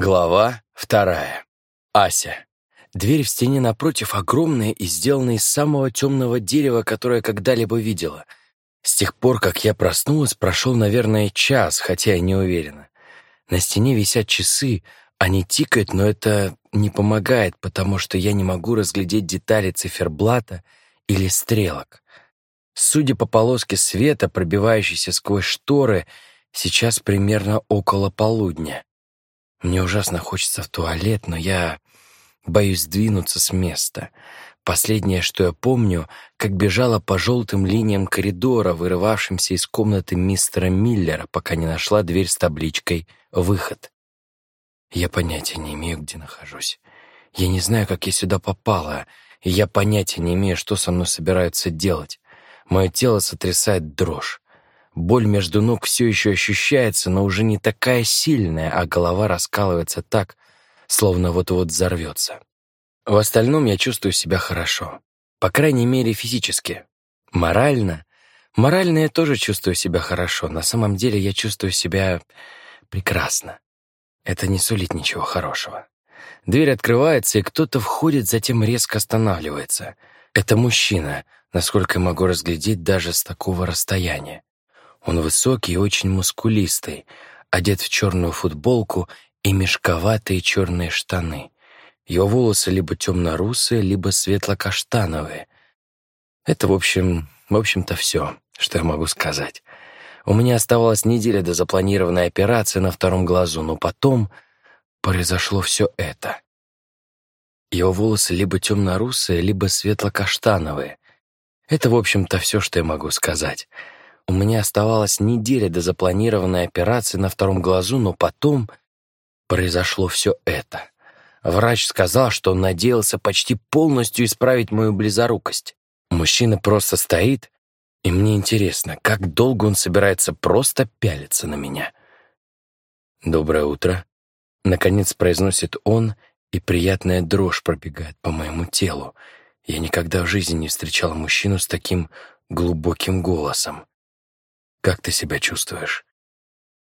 Глава вторая. Ася. Дверь в стене напротив огромная и сделана из самого темного дерева, которое когда-либо видела. С тех пор, как я проснулась, прошел, наверное, час, хотя я не уверена. На стене висят часы, они тикают, но это не помогает, потому что я не могу разглядеть детали циферблата или стрелок. Судя по полоске света, пробивающейся сквозь шторы, сейчас примерно около полудня. Мне ужасно хочется в туалет, но я боюсь двинуться с места. Последнее, что я помню, как бежала по желтым линиям коридора, вырывавшимся из комнаты мистера Миллера, пока не нашла дверь с табличкой «Выход». Я понятия не имею, где нахожусь. Я не знаю, как я сюда попала, и я понятия не имею, что со мной собираются делать. Мое тело сотрясает дрожь. Боль между ног все еще ощущается, но уже не такая сильная, а голова раскалывается так, словно вот-вот взорвется. В остальном я чувствую себя хорошо. По крайней мере, физически. Морально? Морально я тоже чувствую себя хорошо. На самом деле я чувствую себя прекрасно. Это не сулит ничего хорошего. Дверь открывается, и кто-то входит, затем резко останавливается. Это мужчина, насколько я могу разглядеть даже с такого расстояния. Он высокий и очень мускулистый, одет в черную футболку и мешковатые черные штаны. Его волосы либо темно-русые, либо светло-каштановые. Это, в общем, в общем-то все, что я могу сказать. У меня оставалась неделя до запланированной операции на втором глазу, но потом произошло все это. Его волосы либо темно-русые, либо светло-каштановые. Это, в общем-то, все, что я могу сказать. У меня оставалась неделя до запланированной операции на втором глазу, но потом произошло все это. Врач сказал, что он надеялся почти полностью исправить мою близорукость. Мужчина просто стоит, и мне интересно, как долго он собирается просто пялиться на меня. «Доброе утро», — наконец произносит он, и приятная дрожь пробегает по моему телу. Я никогда в жизни не встречал мужчину с таким глубоким голосом. Как ты себя чувствуешь?»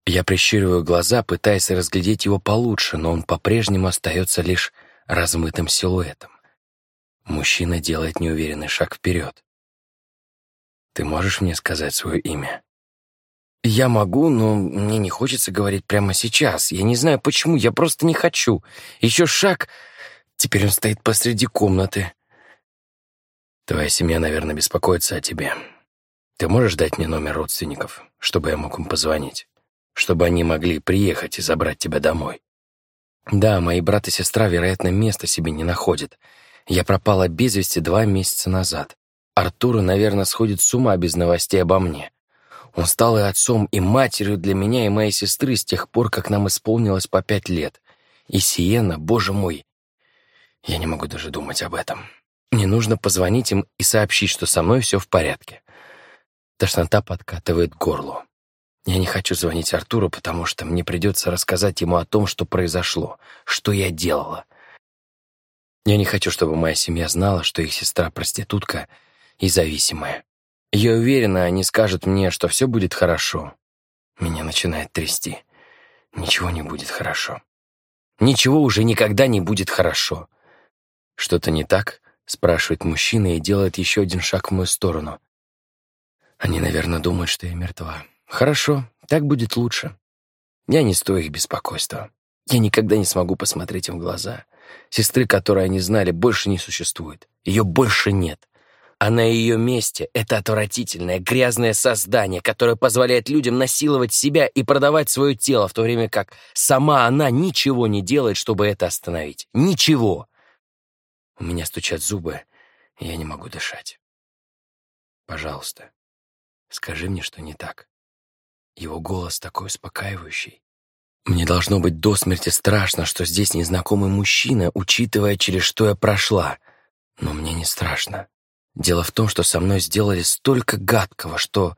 Я прищуриваю глаза, пытаясь разглядеть его получше, но он по-прежнему остается лишь размытым силуэтом. Мужчина делает неуверенный шаг вперед. «Ты можешь мне сказать свое имя?» «Я могу, но мне не хочется говорить прямо сейчас. Я не знаю почему, я просто не хочу. Еще шаг. Теперь он стоит посреди комнаты». «Твоя семья, наверное, беспокоится о тебе. Ты можешь дать мне номер родственников, чтобы я мог им позвонить? Чтобы они могли приехать и забрать тебя домой? Да, мои брат и сестра, вероятно, места себе не находят. Я пропала без вести два месяца назад. Артур, наверное, сходит с ума без новостей обо мне. Он стал и отцом, и матерью для меня и моей сестры с тех пор, как нам исполнилось по пять лет. И Сиена, боже мой, я не могу даже думать об этом. Мне нужно позвонить им и сообщить, что со мной все в порядке. Тошнота подкатывает к горлу. Я не хочу звонить Артуру, потому что мне придется рассказать ему о том, что произошло, что я делала. Я не хочу, чтобы моя семья знала, что их сестра проститутка и зависимая. Я уверена, они скажут мне, что все будет хорошо. Меня начинает трясти. Ничего не будет хорошо. Ничего уже никогда не будет хорошо. Что-то не так? спрашивает мужчина и делает еще один шаг в мою сторону. Они, наверное, думают, что я мертва. Хорошо, так будет лучше. Я не стою их беспокойства. Я никогда не смогу посмотреть им в глаза. Сестры, которую они знали, больше не существует. Ее больше нет. А на ее месте это отвратительное, грязное создание, которое позволяет людям насиловать себя и продавать свое тело, в то время как сама она ничего не делает, чтобы это остановить. Ничего. У меня стучат зубы, и я не могу дышать. Пожалуйста, Скажи мне, что не так. Его голос такой успокаивающий. Мне должно быть до смерти страшно, что здесь незнакомый мужчина, учитывая, через что я прошла. Но мне не страшно. Дело в том, что со мной сделали столько гадкого, что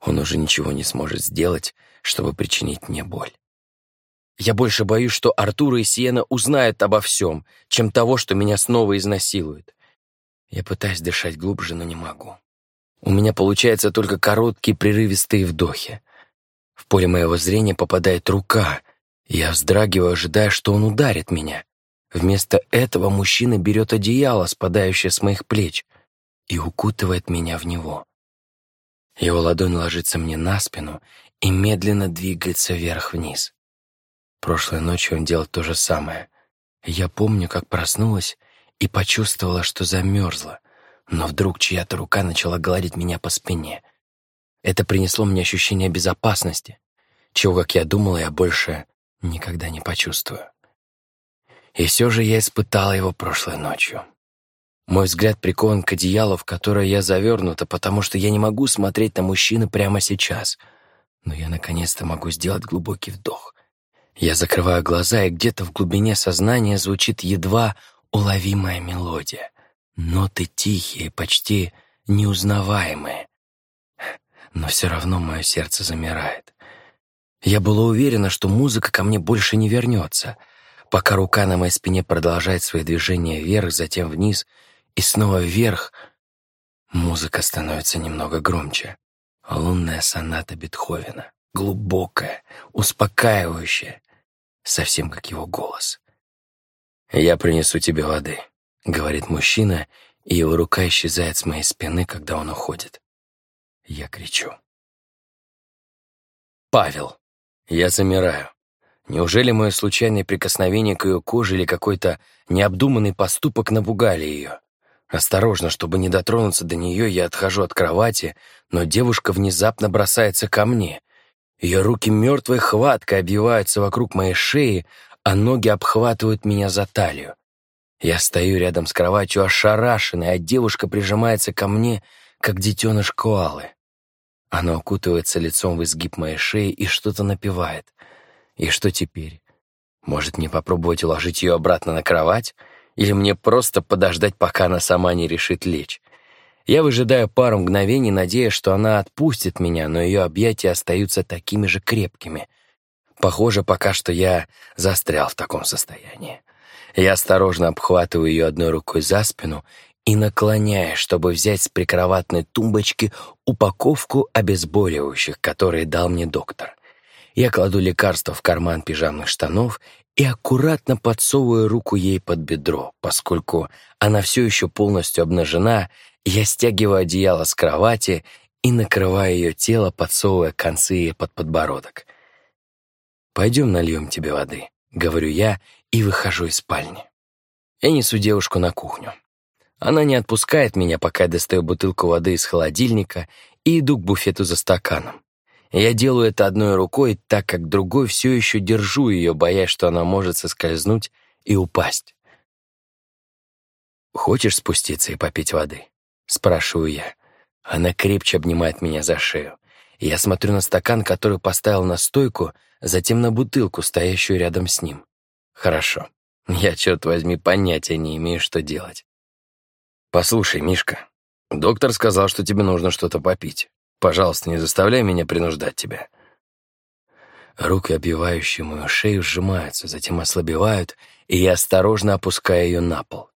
он уже ничего не сможет сделать, чтобы причинить мне боль. Я больше боюсь, что Артур и Сиена узнают обо всем, чем того, что меня снова изнасилуют. Я пытаюсь дышать глубже, но не могу. У меня получается только короткие прерывистые вдохи. В поле моего зрения попадает рука, Я вздрагиваю, ожидая, что он ударит меня. Вместо этого мужчина берет одеяло, спадающее с моих плеч, и укутывает меня в него. Его ладонь ложится мне на спину и медленно двигается вверх-вниз. Прошлой ночью он делал то же самое. Я помню, как проснулась и почувствовала, что замерзла, но вдруг чья-то рука начала гладить меня по спине. Это принесло мне ощущение безопасности, чего, как я думала, я больше никогда не почувствую. И все же я испытала его прошлой ночью. Мой взгляд прикован к одеялу, в которое я завернута, потому что я не могу смотреть на мужчину прямо сейчас. Но я наконец-то могу сделать глубокий вдох. Я закрываю глаза, и где-то в глубине сознания звучит едва уловимая мелодия. Ноты тихие, почти неузнаваемые. Но все равно мое сердце замирает. Я была уверена, что музыка ко мне больше не вернется, пока рука на моей спине продолжает свои движения вверх, затем вниз и снова вверх. Музыка становится немного громче. Лунная соната Бетховена. Глубокая, успокаивающая, совсем как его голос. «Я принесу тебе воды», — говорит мужчина, и его рука исчезает с моей спины, когда он уходит. Я кричу. Павел. Я замираю. Неужели мое случайное прикосновение к ее коже или какой-то необдуманный поступок напугали ее? Осторожно, чтобы не дотронуться до нее, я отхожу от кровати, но девушка внезапно бросается ко мне. Ее руки мертвой хваткой обвиваются вокруг моей шеи, а ноги обхватывают меня за талию. Я стою рядом с кроватью ошарашенный, а девушка прижимается ко мне, как детеныш коалы. Она укутывается лицом в изгиб моей шеи и что-то напевает. И что теперь? Может, мне попробовать уложить ее обратно на кровать? Или мне просто подождать, пока она сама не решит лечь? Я выжидаю пару мгновений, надеясь, что она отпустит меня, но ее объятия остаются такими же крепкими. Похоже, пока что я застрял в таком состоянии. Я осторожно обхватываю ее одной рукой за спину и наклоняясь, чтобы взять с прикроватной тумбочки упаковку обезболивающих, которые дал мне доктор. Я кладу лекарство в карман пижамных штанов и аккуратно подсовываю руку ей под бедро, поскольку она все еще полностью обнажена, я стягиваю одеяло с кровати и накрываю ее тело, подсовывая концы ей под подбородок. «Пойдем нальем тебе воды», — говорю я и выхожу из спальни. Я несу девушку на кухню. Она не отпускает меня, пока я достаю бутылку воды из холодильника и иду к буфету за стаканом. Я делаю это одной рукой, так как другой все еще держу ее, боясь, что она может соскользнуть и упасть. «Хочешь спуститься и попить воды?» — спрашиваю я. Она крепче обнимает меня за шею. Я смотрю на стакан, который поставил на стойку, затем на бутылку, стоящую рядом с ним. «Хорошо. Я, черт возьми, понятия не имею, что делать. «Послушай, Мишка, доктор сказал, что тебе нужно что-то попить. Пожалуйста, не заставляй меня принуждать тебя». Руки, обвивающие мою шею, сжимаются, затем ослабевают, и я осторожно опускаю ее на пол.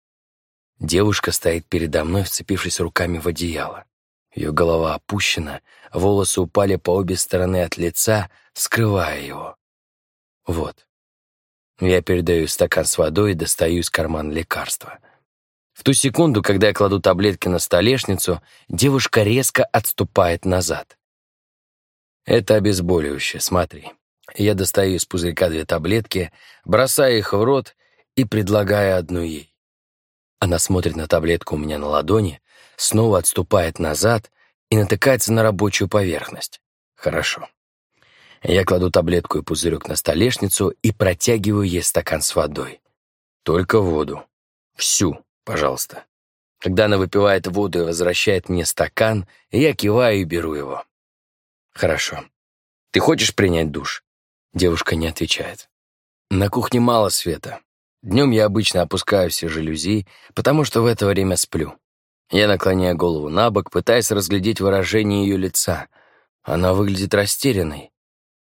Девушка стоит передо мной, вцепившись руками в одеяло. Ее голова опущена, волосы упали по обе стороны от лица, скрывая его. Вот. Я передаю стакан с водой и достаю из кармана лекарства — в ту секунду, когда я кладу таблетки на столешницу, девушка резко отступает назад. Это обезболивающее, смотри. Я достаю из пузырька две таблетки, бросаю их в рот и предлагаю одну ей. Она смотрит на таблетку у меня на ладони, снова отступает назад и натыкается на рабочую поверхность. Хорошо. Я кладу таблетку и пузырек на столешницу и протягиваю ей стакан с водой. Только воду. Всю пожалуйста». Когда она выпивает воду и возвращает мне стакан, я киваю и беру его. «Хорошо. Ты хочешь принять душ?» Девушка не отвечает. На кухне мало света. Днем я обычно опускаю все жалюзи, потому что в это время сплю. Я наклоняю голову на бок, пытаясь разглядеть выражение ее лица. Она выглядит растерянной.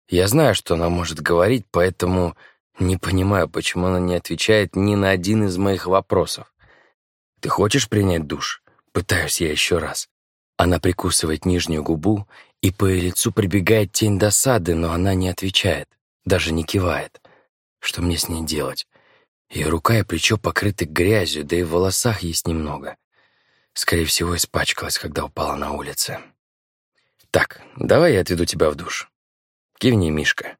Я знаю, что она может говорить, поэтому не понимаю, почему она не отвечает ни на один из моих вопросов. «Ты хочешь принять душ?» Пытаюсь я еще раз. Она прикусывает нижнюю губу, и по ее лицу прибегает тень досады, но она не отвечает, даже не кивает. Что мне с ней делать? Ее рука и плечо покрыты грязью, да и в волосах есть немного. Скорее всего, испачкалась, когда упала на улице. «Так, давай я отведу тебя в душ. Кивни, Мишка».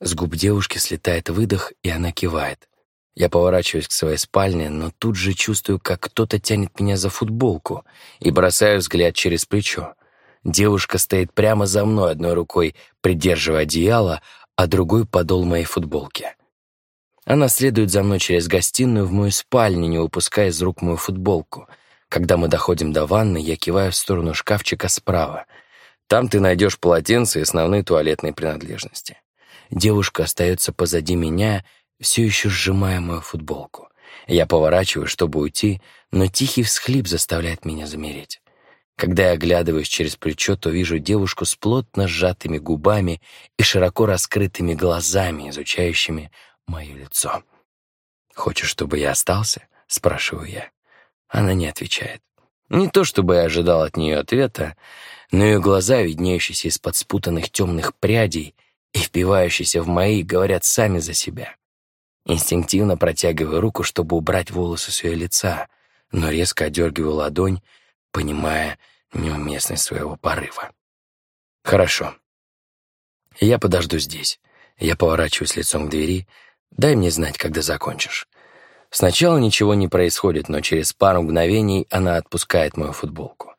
С губ девушки слетает выдох, и она кивает. Я поворачиваюсь к своей спальне, но тут же чувствую, как кто-то тянет меня за футболку и бросаю взгляд через плечо. Девушка стоит прямо за мной, одной рукой придерживая одеяло, а другой — подол моей футболки. Она следует за мной через гостиную в мою спальню, не выпуская из рук мою футболку. Когда мы доходим до ванны, я киваю в сторону шкафчика справа. Там ты найдешь полотенце и основные туалетные принадлежности. Девушка остается позади меня, все еще сжимая мою футболку. Я поворачиваю, чтобы уйти, но тихий всхлип заставляет меня замереть. Когда я оглядываюсь через плечо, то вижу девушку с плотно сжатыми губами и широко раскрытыми глазами, изучающими мое лицо. «Хочешь, чтобы я остался?» — спрашиваю я. Она не отвечает. Не то чтобы я ожидал от нее ответа, но ее глаза, виднеющиеся из-под спутанных темных прядей и впивающиеся в мои, говорят сами за себя. Инстинктивно протягиваю руку, чтобы убрать волосы с ее лица, но резко одергиваю ладонь, понимая неуместность своего порыва. «Хорошо. Я подожду здесь». Я поворачиваюсь лицом к двери. «Дай мне знать, когда закончишь». Сначала ничего не происходит, но через пару мгновений она отпускает мою футболку.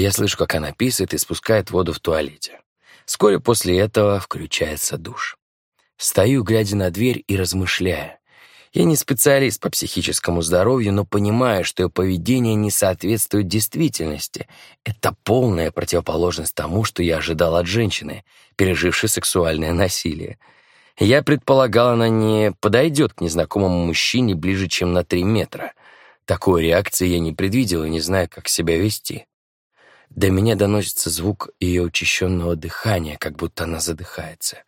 Я слышу, как она писает и спускает воду в туалете. Вскоре после этого включается душ. Стою, глядя на дверь и размышляя. Я не специалист по психическому здоровью, но понимаю, что ее поведение не соответствует действительности. Это полная противоположность тому, что я ожидал от женщины, пережившей сексуальное насилие. Я предполагал, она не подойдет к незнакомому мужчине ближе, чем на три метра. Такой реакции я не предвидел и не знаю, как себя вести. До меня доносится звук ее учащенного дыхания, как будто она задыхается.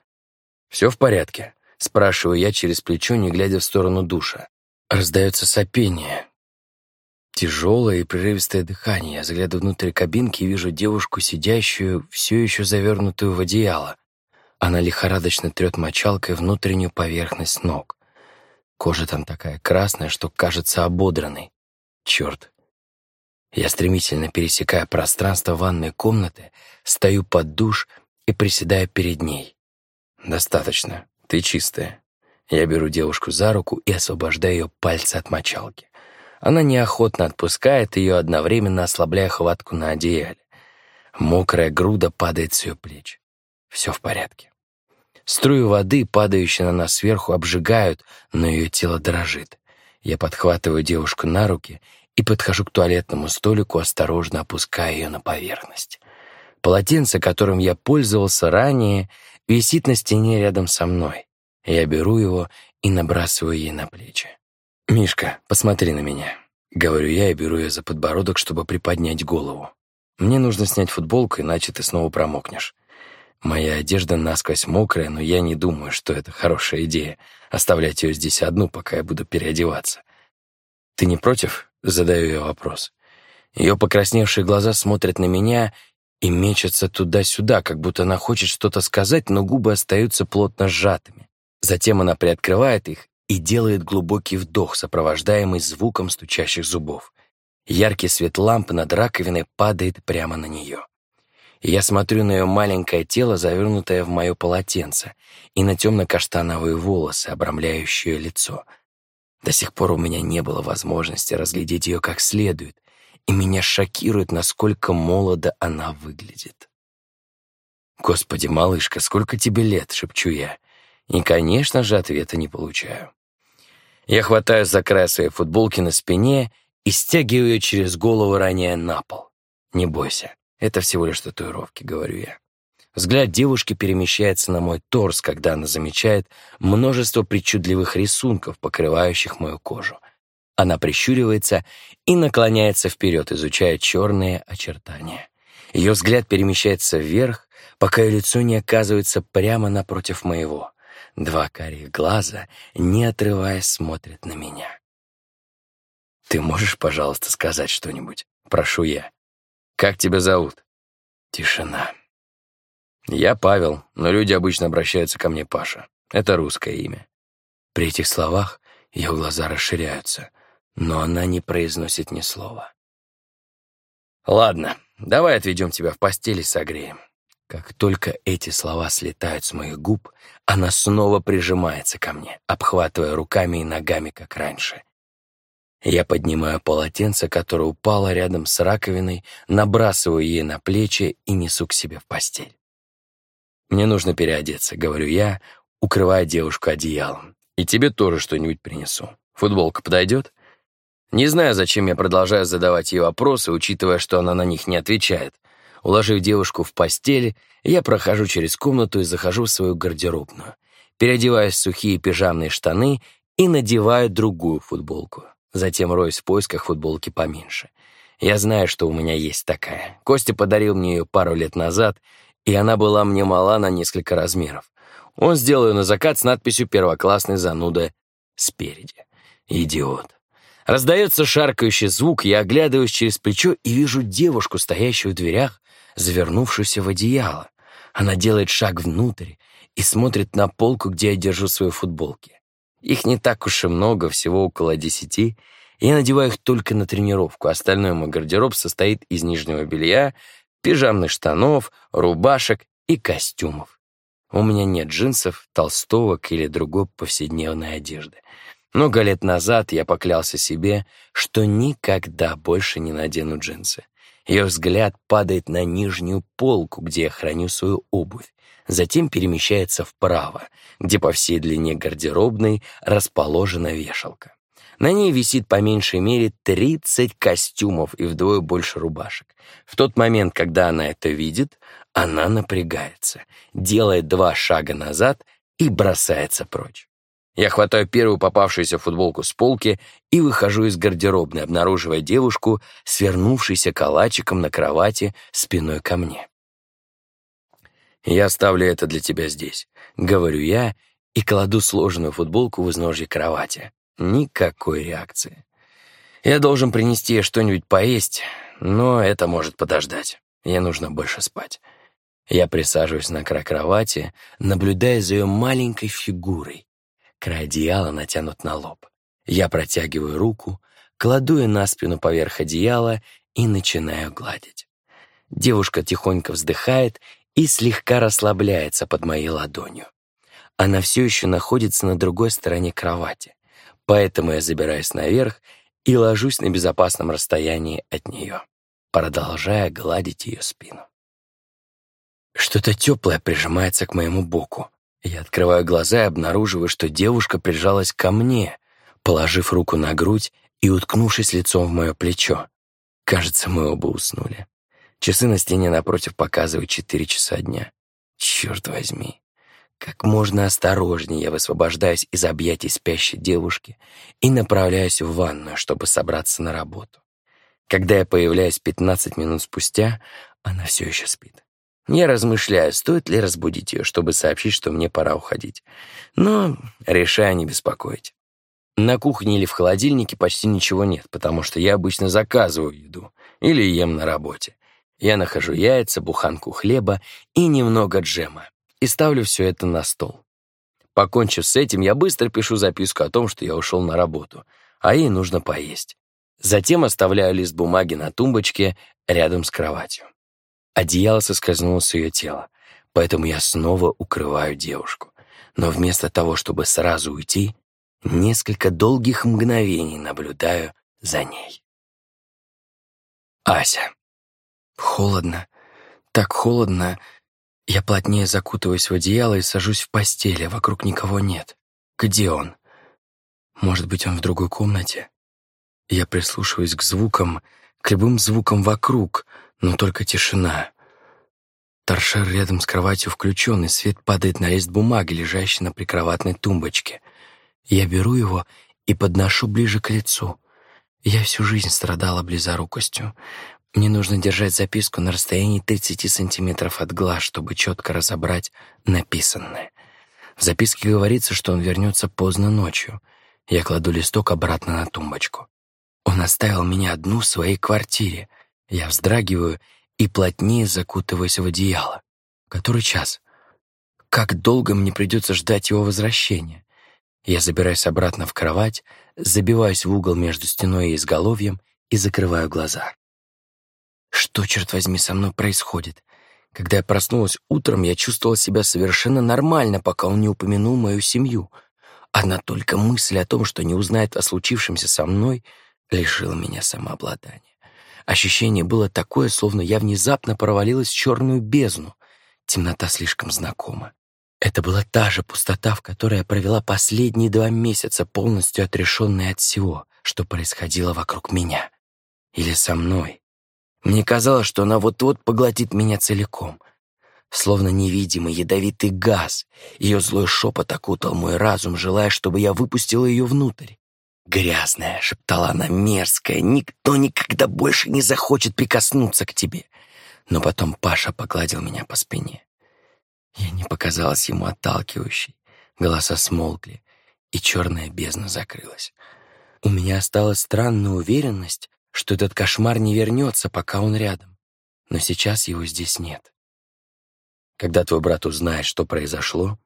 «Все в порядке?» — спрашиваю я через плечо, не глядя в сторону душа. Раздается сопение. Тяжелое и прерывистое дыхание. Я заглядываю внутрь кабинки и вижу девушку, сидящую, все еще завернутую в одеяло. Она лихорадочно трет мочалкой внутреннюю поверхность ног. Кожа там такая красная, что кажется ободранной. Черт. Я стремительно пересекаю пространство ванной комнаты, стою под душ и приседаю перед ней. Достаточно. Ты чистая. Я беру девушку за руку и освобождаю ее пальцы от мочалки. Она неохотно отпускает ее, одновременно ослабляя хватку на одеяле. Мокрая груда падает с ее плеч. Все в порядке. Струи воды, падающие на нас сверху, обжигают, но ее тело дрожит. Я подхватываю девушку на руки и подхожу к туалетному столику, осторожно опуская ее на поверхность. Полотенце, которым я пользовался ранее, висит на стене рядом со мной. Я беру его и набрасываю ей на плечи. «Мишка, посмотри на меня», — говорю я и беру ее за подбородок, чтобы приподнять голову. «Мне нужно снять футболку, иначе ты снова промокнешь. Моя одежда насквозь мокрая, но я не думаю, что это хорошая идея — оставлять ее здесь одну, пока я буду переодеваться. Ты не против?» — задаю я вопрос. Ее покрасневшие глаза смотрят на меня, и мечется туда-сюда, как будто она хочет что-то сказать, но губы остаются плотно сжатыми. Затем она приоткрывает их и делает глубокий вдох, сопровождаемый звуком стучащих зубов. Яркий свет лампы над раковиной падает прямо на нее. Я смотрю на ее маленькое тело, завернутое в мое полотенце, и на темно-каштановые волосы, обрамляющие лицо. До сих пор у меня не было возможности разглядеть ее как следует, и меня шокирует, насколько молодо она выглядит. «Господи, малышка, сколько тебе лет?» — шепчу я. И, конечно же, ответа не получаю. Я хватаю за край своей футболки на спине и стягиваю ее через голову, ранее на пол. «Не бойся, это всего лишь татуировки», — говорю я. Взгляд девушки перемещается на мой торс, когда она замечает множество причудливых рисунков, покрывающих мою кожу. Она прищуривается и наклоняется вперед, изучая черные очертания. Ее взгляд перемещается вверх, пока ее лицо не оказывается прямо напротив моего. Два карих глаза, не отрываясь, смотрят на меня. «Ты можешь, пожалуйста, сказать что-нибудь?» Прошу я. «Как тебя зовут?» Тишина. «Я Павел, но люди обычно обращаются ко мне Паша. Это русское имя. При этих словах ее глаза расширяются, но она не произносит ни слова. «Ладно, давай отведем тебя в постель и согреем». Как только эти слова слетают с моих губ, она снова прижимается ко мне, обхватывая руками и ногами, как раньше. Я поднимаю полотенце, которое упало рядом с раковиной, набрасываю ей на плечи и несу к себе в постель. «Мне нужно переодеться», — говорю я, укрывая девушку одеялом. «И тебе тоже что-нибудь принесу. Футболка подойдет?» Не знаю, зачем я продолжаю задавать ей вопросы, учитывая, что она на них не отвечает. Уложив девушку в постели, я прохожу через комнату и захожу в свою гардеробную. Переодеваюсь в сухие пижамные штаны и надеваю другую футболку. Затем роюсь в поисках футболки поменьше. Я знаю, что у меня есть такая. Костя подарил мне ее пару лет назад, и она была мне мала на несколько размеров. Он сделал ее на закат с надписью «Первоклассный зануда» спереди. Идиот. Раздается шаркающий звук, я оглядываюсь через плечо и вижу девушку, стоящую в дверях, завернувшуюся в одеяло. Она делает шаг внутрь и смотрит на полку, где я держу свои футболки. Их не так уж и много, всего около десяти. Я надеваю их только на тренировку. Остальной мой гардероб состоит из нижнего белья, пижамных штанов, рубашек и костюмов. У меня нет джинсов, толстовок или другой повседневной одежды. Много лет назад я поклялся себе, что никогда больше не надену джинсы. Ее взгляд падает на нижнюю полку, где я храню свою обувь затем перемещается вправо, где по всей длине гардеробной расположена вешалка. На ней висит по меньшей мере 30 костюмов и вдвое больше рубашек. В тот момент, когда она это видит, она напрягается, делает два шага назад и бросается прочь. Я хватаю первую попавшуюся футболку с полки и выхожу из гардеробной, обнаруживая девушку, свернувшейся калачиком на кровати спиной ко мне. «Я оставлю это для тебя здесь», — говорю я и кладу сложенную футболку в изножье кровати. Никакой реакции. Я должен принести ей что-нибудь поесть, но это может подождать. Ей нужно больше спать. Я присаживаюсь на край кровати, наблюдая за ее маленькой фигурой. Край одеяла натянут на лоб. Я протягиваю руку, кладу ее на спину поверх одеяла и начинаю гладить. Девушка тихонько вздыхает и слегка расслабляется под моей ладонью. Она все еще находится на другой стороне кровати, поэтому я забираюсь наверх и ложусь на безопасном расстоянии от нее, продолжая гладить ее спину. Что-то теплое прижимается к моему боку. Я открываю глаза и обнаруживаю, что девушка прижалась ко мне, положив руку на грудь и уткнувшись лицом в мое плечо. Кажется, мы оба уснули. Часы на стене напротив показывают четыре часа дня. Черт возьми. Как можно осторожнее я высвобождаюсь из объятий спящей девушки и направляюсь в ванную, чтобы собраться на работу. Когда я появляюсь 15 минут спустя, она все еще спит. Я размышляю, стоит ли разбудить ее, чтобы сообщить, что мне пора уходить. Но решаю не беспокоить. На кухне или в холодильнике почти ничего нет, потому что я обычно заказываю еду или ем на работе. Я нахожу яйца, буханку хлеба и немного джема и ставлю все это на стол. Покончив с этим, я быстро пишу записку о том, что я ушел на работу, а ей нужно поесть. Затем оставляю лист бумаги на тумбочке рядом с кроватью. Одеяло соскользнуло с ее тела, поэтому я снова укрываю девушку. Но вместо того, чтобы сразу уйти, несколько долгих мгновений наблюдаю за ней. Ася. Холодно. Так холодно. Я плотнее закутываюсь в одеяло и сажусь в постели, вокруг никого нет. Где он? Может быть, он в другой комнате? Я прислушиваюсь к звукам, к любым звукам вокруг, но только тишина. Торшер рядом с кроватью включен, и свет падает на лист бумаги, лежащий на прикроватной тумбочке. Я беру его и подношу ближе к лицу. Я всю жизнь страдала близорукостью. Мне нужно держать записку на расстоянии 30 сантиметров от глаз, чтобы четко разобрать написанное. В записке говорится, что он вернется поздно ночью. Я кладу листок обратно на тумбочку. Он оставил меня одну в своей квартире. Я вздрагиваю и плотнее закутываюсь в одеяло. Который час? Как долго мне придется ждать его возвращения? Я забираюсь обратно в кровать, забиваюсь в угол между стеной и изголовьем и закрываю глаза. Что, черт возьми, со мной происходит? Когда я проснулась утром, я чувствовала себя совершенно нормально, пока он не упомянул мою семью. Одна только мысль о том, что не узнает о случившемся со мной, лишила меня самообладания. Ощущение было такое, словно я внезапно провалилась в черную бездну. Темнота слишком знакома. Это была та же пустота, в которой я провела последние два месяца, полностью отрешенная от всего, что происходило вокруг меня. Или со мной. Мне казалось, что она вот-вот поглотит меня целиком. Словно невидимый ядовитый газ, ее злой шепот окутал мой разум, желая, чтобы я выпустила ее внутрь. «Грязная», — шептала она, — «мерзкая, никто никогда больше не захочет прикоснуться к тебе». Но потом Паша погладил меня по спине. Я не показалась ему отталкивающей. Голоса смолкли, и черная бездна закрылась. У меня осталась странная уверенность, что этот кошмар не вернется, пока он рядом. Но сейчас его здесь нет. Когда твой брат узнает, что произошло,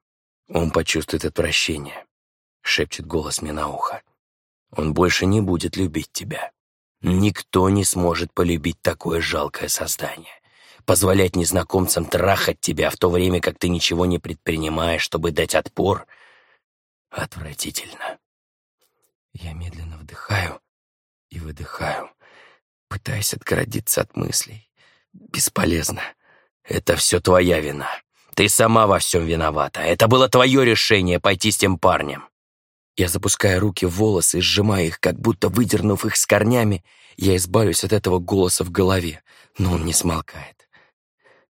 он почувствует отвращение, — шепчет голос мне на ухо. Он больше не будет любить тебя. Никто не сможет полюбить такое жалкое создание. Позволять незнакомцам трахать тебя в то время, как ты ничего не предпринимаешь, чтобы дать отпор, отвратительно. Я медленно вдыхаю и выдыхаю, пытаясь отгородиться от мыслей. Бесполезно. Это все твоя вина. Ты сама во всем виновата. Это было твое решение пойти с тем парнем. Я запускаю руки в волосы и сжимаю их, как будто выдернув их с корнями, я избавлюсь от этого голоса в голове, но он не смолкает.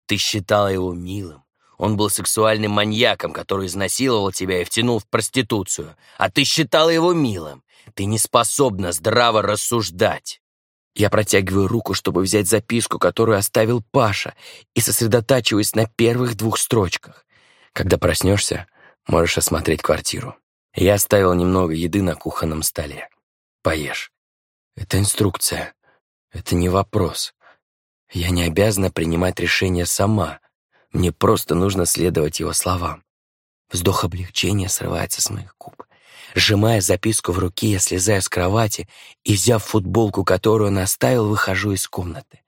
Ты считала его милым. Он был сексуальным маньяком, который изнасиловал тебя и втянул в проституцию. А ты считала его милым. Ты не способна здраво рассуждать. Я протягиваю руку, чтобы взять записку, которую оставил Паша, и сосредотачиваюсь на первых двух строчках. Когда проснешься, можешь осмотреть квартиру. Я оставил немного еды на кухонном столе. Поешь. Это инструкция. Это не вопрос. Я не обязана принимать решение сама. Мне просто нужно следовать его словам. Вздох облегчения срывается с моих губ. Сжимая записку в руке, я слезаю с кровати и, взяв футболку, которую он оставил, выхожу из комнаты.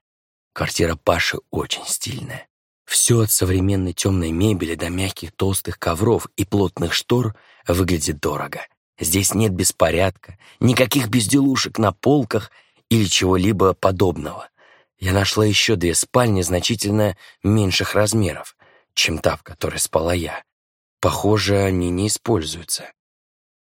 Квартира Паши очень стильная. Все от современной темной мебели до мягких толстых ковров и плотных штор выглядит дорого. Здесь нет беспорядка, никаких безделушек на полках или чего-либо подобного. Я нашла еще две спальни значительно меньших размеров, чем та, в которой спала я. Похоже, они не используются.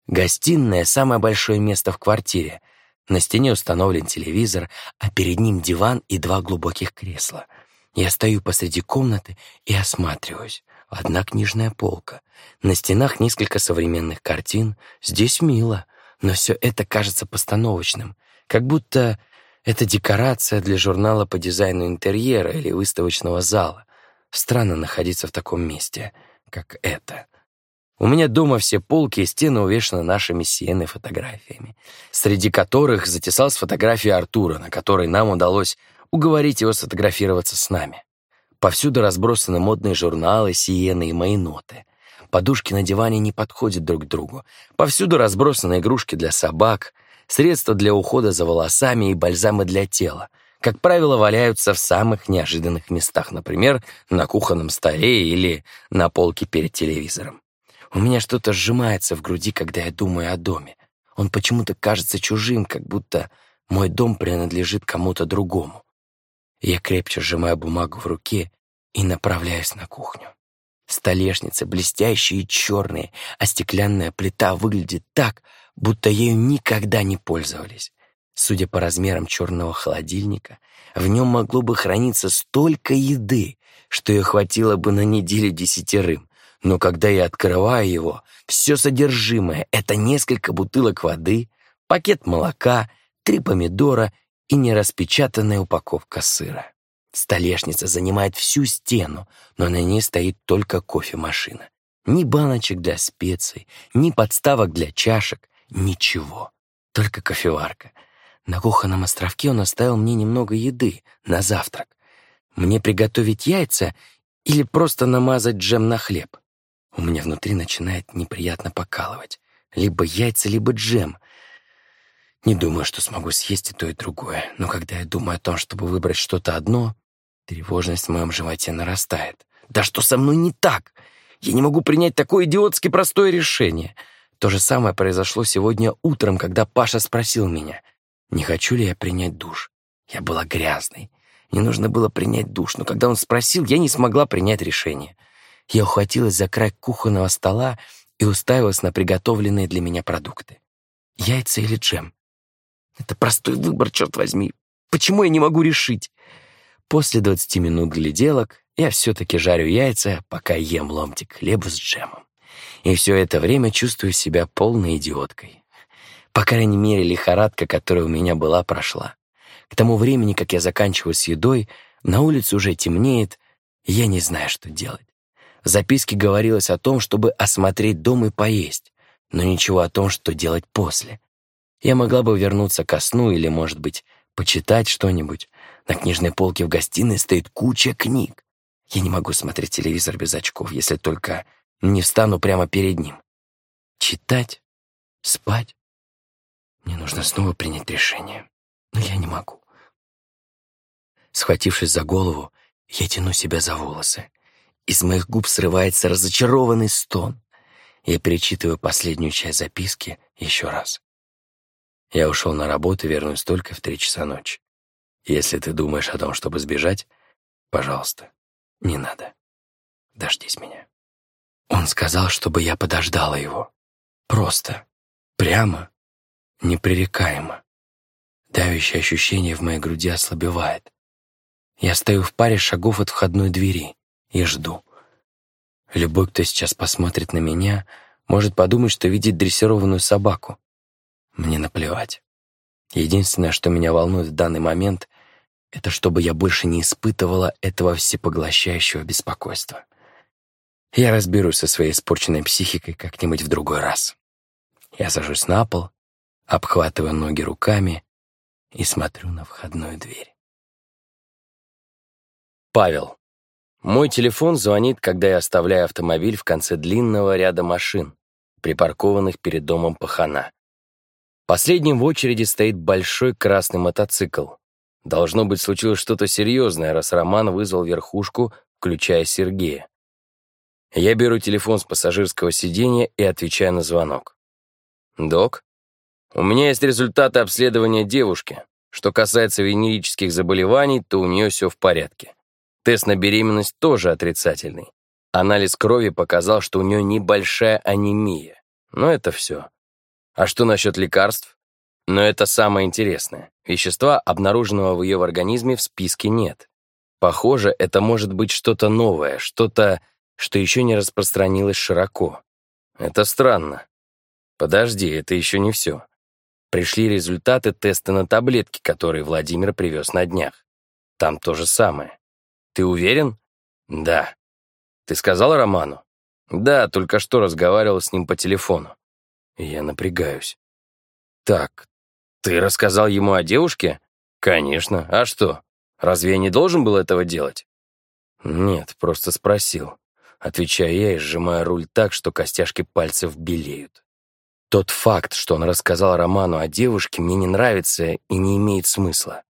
Гостиная — самое большое место в квартире. На стене установлен телевизор, а перед ним диван и два глубоких кресла — я стою посреди комнаты и осматриваюсь. Одна книжная полка. На стенах несколько современных картин. Здесь мило, но все это кажется постановочным. Как будто это декорация для журнала по дизайну интерьера или выставочного зала. Странно находиться в таком месте, как это. У меня дома все полки и стены увешаны нашими сиены фотографиями, среди которых затесалась фотография Артура, на которой нам удалось уговорить его сфотографироваться с нами. Повсюду разбросаны модные журналы, сиены и мои ноты. Подушки на диване не подходят друг к другу. Повсюду разбросаны игрушки для собак, средства для ухода за волосами и бальзамы для тела. Как правило, валяются в самых неожиданных местах, например, на кухонном столе или на полке перед телевизором. У меня что-то сжимается в груди, когда я думаю о доме. Он почему-то кажется чужим, как будто мой дом принадлежит кому-то другому. Я крепче сжимаю бумагу в руке и направляюсь на кухню. Столешницы блестящие и черные, а стеклянная плита выглядит так, будто ею никогда не пользовались. Судя по размерам черного холодильника, в нем могло бы храниться столько еды, что ее хватило бы на неделю десятерым. Но когда я открываю его, все содержимое — это несколько бутылок воды, пакет молока, три помидора и нераспечатанная упаковка сыра. Столешница занимает всю стену, но на ней стоит только кофемашина. Ни баночек для специй, ни подставок для чашек, ничего. Только кофеварка. На кухонном островке он оставил мне немного еды на завтрак. Мне приготовить яйца или просто намазать джем на хлеб? У меня внутри начинает неприятно покалывать. Либо яйца, либо джем. Не думаю, что смогу съесть и то, и другое. Но когда я думаю о том, чтобы выбрать что-то одно, тревожность в моем животе нарастает. Да что со мной не так? Я не могу принять такое идиотски простое решение. То же самое произошло сегодня утром, когда Паша спросил меня, не хочу ли я принять душ. Я была грязной. Мне нужно было принять душ, но когда он спросил, я не смогла принять решение. Я ухватилась за край кухонного стола и уставилась на приготовленные для меня продукты. Яйца или джем? Это простой выбор, черт возьми. Почему я не могу решить? После 20 минут гляделок я все-таки жарю яйца, пока ем ломтик хлеба с джемом. И все это время чувствую себя полной идиоткой. По крайней мере, лихорадка, которая у меня была, прошла. К тому времени, как я заканчиваю с едой, на улице уже темнеет, я не знаю, что делать. Записке говорилось о том, чтобы осмотреть дом и поесть, но ничего о том, что делать после. Я могла бы вернуться ко сну или, может быть, почитать что-нибудь. На книжной полке в гостиной стоит куча книг. Я не могу смотреть телевизор без очков, если только не встану прямо перед ним. Читать? Спать? Мне нужно снова принять решение, но я не могу. Схватившись за голову, я тяну себя за волосы. Из моих губ срывается разочарованный стон. Я перечитываю последнюю часть записки еще раз. Я ушел на работу и вернусь только в три часа ночи. Если ты думаешь о том, чтобы сбежать, пожалуйста, не надо. Дождись меня. Он сказал, чтобы я подождала его. Просто, прямо, непререкаемо. Давящее ощущение в моей груди ослабевает. Я стою в паре шагов от входной двери и жду. Любой, кто сейчас посмотрит на меня, может подумать, что видит дрессированную собаку. Мне наплевать. Единственное, что меня волнует в данный момент, это чтобы я больше не испытывала этого всепоглощающего беспокойства. Я разберусь со своей испорченной психикой как-нибудь в другой раз. Я сажусь на пол, обхватываю ноги руками и смотрю на входную дверь. Павел. Мой телефон звонит, когда я оставляю автомобиль в конце длинного ряда машин, припаркованных перед домом пахана. Последним в очереди стоит большой красный мотоцикл. Должно быть, случилось что-то серьезное, раз Роман вызвал верхушку, включая Сергея. Я беру телефон с пассажирского сиденья и отвечаю на звонок. «Док, у меня есть результаты обследования девушки. Что касается венерических заболеваний, то у нее все в порядке. Тест на беременность тоже отрицательный. Анализ крови показал, что у нее небольшая анемия. Но это все. А что насчет лекарств? Но это самое интересное. Вещества, обнаруженного в ее организме, в списке нет. Похоже, это может быть что-то новое, что-то, что еще не распространилось широко. Это странно. Подожди, это еще не все. Пришли результаты теста на таблетки, которые Владимир привез на днях. Там то же самое. Ты уверен? Да. Ты сказал Роману? Да, только что разговаривал с ним по телефону. Я напрягаюсь. Так, ты рассказал ему о девушке? Конечно. А что? Разве я не должен был этого делать? Нет, просто спросил. Отвечаю я и сжимаю руль так, что костяшки пальцев белеют. Тот факт, что он рассказал Роману о девушке, мне не нравится и не имеет смысла.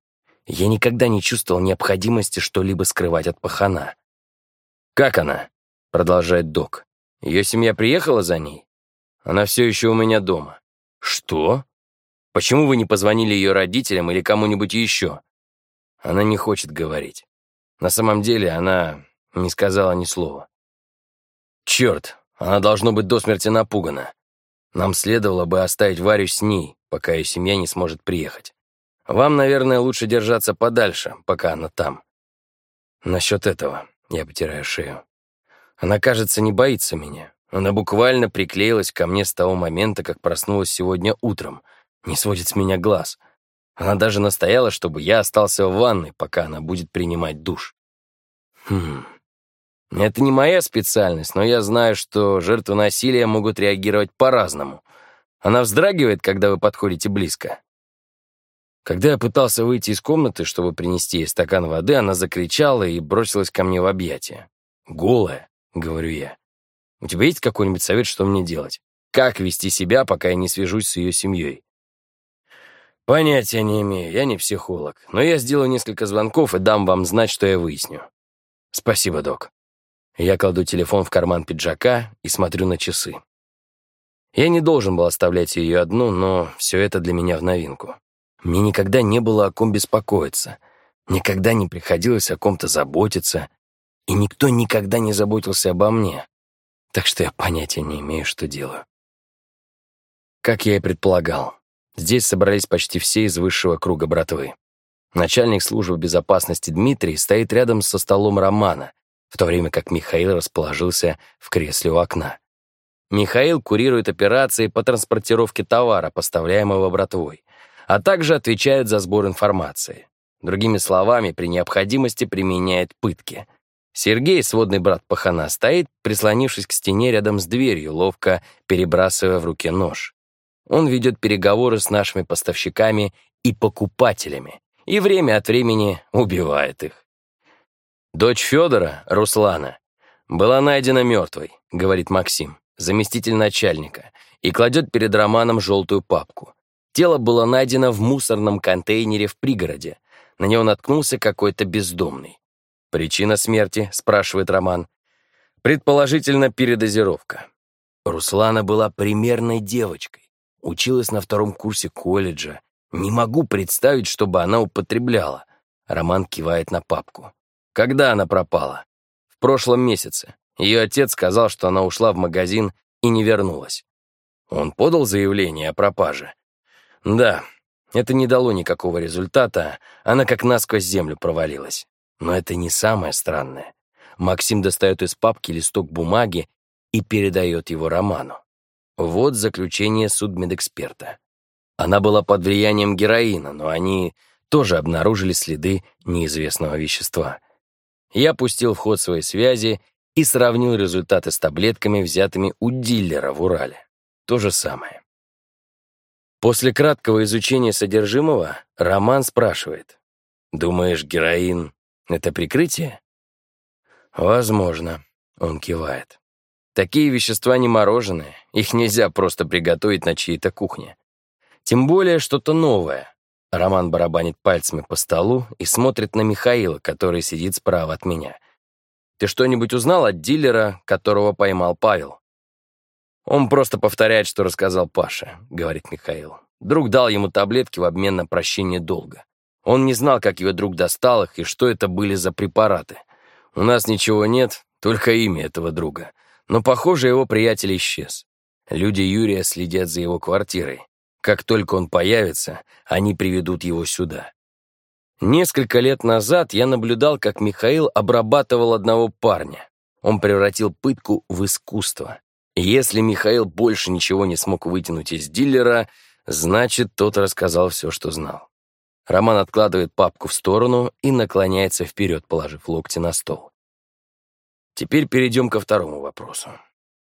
Я никогда не чувствовал необходимости что-либо скрывать от пахана. «Как она?» — продолжает док. «Ее семья приехала за ней?» Она все еще у меня дома». «Что? Почему вы не позвонили ее родителям или кому-нибудь еще?» Она не хочет говорить. На самом деле она не сказала ни слова. «Черт, она должно быть до смерти напугана. Нам следовало бы оставить Варю с ней, пока ее семья не сможет приехать. Вам, наверное, лучше держаться подальше, пока она там. Насчет этого я потираю шею. Она, кажется, не боится меня. Она буквально приклеилась ко мне с того момента, как проснулась сегодня утром. Не сводит с меня глаз. Она даже настояла, чтобы я остался в ванной, пока она будет принимать душ. Хм. Это не моя специальность, но я знаю, что жертвы насилия могут реагировать по-разному. Она вздрагивает, когда вы подходите близко. Когда я пытался выйти из комнаты, чтобы принести ей стакан воды, она закричала и бросилась ко мне в объятия. «Голая», — говорю я. У тебя есть какой-нибудь совет, что мне делать? как вести себя, пока я не свяжусь с ее семьей. Понятия не имею, я не психолог, но я сделаю несколько звонков и дам вам знать, что я выясню. Спасибо, док. Я кладу телефон в карман пиджака и смотрю на часы. Я не должен был оставлять ее одну, но все это для меня в новинку. Мне никогда не было о ком беспокоиться, никогда не приходилось о ком-то заботиться, и никто никогда не заботился обо мне, так что я понятия не имею, что делаю. Как я и предполагал, здесь собрались почти все из высшего круга братвы. Начальник службы безопасности Дмитрий стоит рядом со столом Романа, в то время как Михаил расположился в кресле у окна. Михаил курирует операции по транспортировке товара, поставляемого братвой, а также отвечает за сбор информации. Другими словами, при необходимости применяет пытки. Сергей, сводный брат пахана, стоит, прислонившись к стене рядом с дверью, ловко перебрасывая в руке нож. Он ведет переговоры с нашими поставщиками и покупателями, и время от времени убивает их. Дочь Федора, Руслана, была найдена мертвой, говорит Максим заместитель начальника, и кладет перед Романом желтую папку. Тело было найдено в мусорном контейнере в пригороде. На него наткнулся какой-то бездомный. «Причина смерти?» — спрашивает Роман. «Предположительно, передозировка». Руслана была примерной девочкой. Училась на втором курсе колледжа. Не могу представить, чтобы она употребляла. Роман кивает на папку. Когда она пропала? В прошлом месяце. Ее отец сказал, что она ушла в магазин и не вернулась. Он подал заявление о пропаже. Да, это не дало никакого результата, она как насквозь землю провалилась. Но это не самое странное. Максим достает из папки листок бумаги и передает его Роману. Вот заключение судмедэксперта. Она была под влиянием героина, но они тоже обнаружили следы неизвестного вещества. Я пустил в ход свои связи и сравнил результаты с таблетками, взятыми у дилера в Урале. То же самое. После краткого изучения содержимого Роман спрашивает. «Думаешь, героин — это прикрытие?» «Возможно», — он кивает. «Такие вещества не мороженые, их нельзя просто приготовить на чьей-то кухне. Тем более что-то новое». Роман барабанит пальцами по столу и смотрит на Михаила, который сидит справа от меня — ты что-нибудь узнал от дилера, которого поймал Павел?» «Он просто повторяет, что рассказал Паша», — говорит Михаил. Друг дал ему таблетки в обмен на прощение долга. Он не знал, как его друг достал их и что это были за препараты. У нас ничего нет, только имя этого друга. Но, похоже, его приятель исчез. Люди Юрия следят за его квартирой. Как только он появится, они приведут его сюда. Несколько лет назад я наблюдал, как Михаил обрабатывал одного парня. Он превратил пытку в искусство. Если Михаил больше ничего не смог вытянуть из дилера, значит, тот рассказал все, что знал. Роман откладывает папку в сторону и наклоняется вперед, положив локти на стол. Теперь перейдем ко второму вопросу.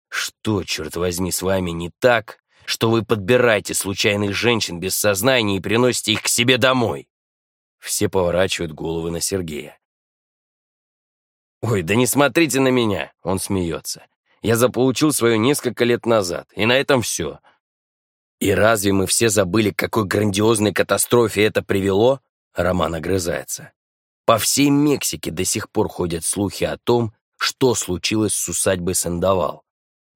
Что, черт возьми, с вами не так, что вы подбираете случайных женщин без сознания и приносите их к себе домой? Все поворачивают головы на Сергея. «Ой, да не смотрите на меня!» — он смеется. «Я заполучил свое несколько лет назад, и на этом все. И разве мы все забыли, к какой грандиозной катастрофе это привело?» Роман огрызается. По всей Мексике до сих пор ходят слухи о том, что случилось с усадьбой Сандовал.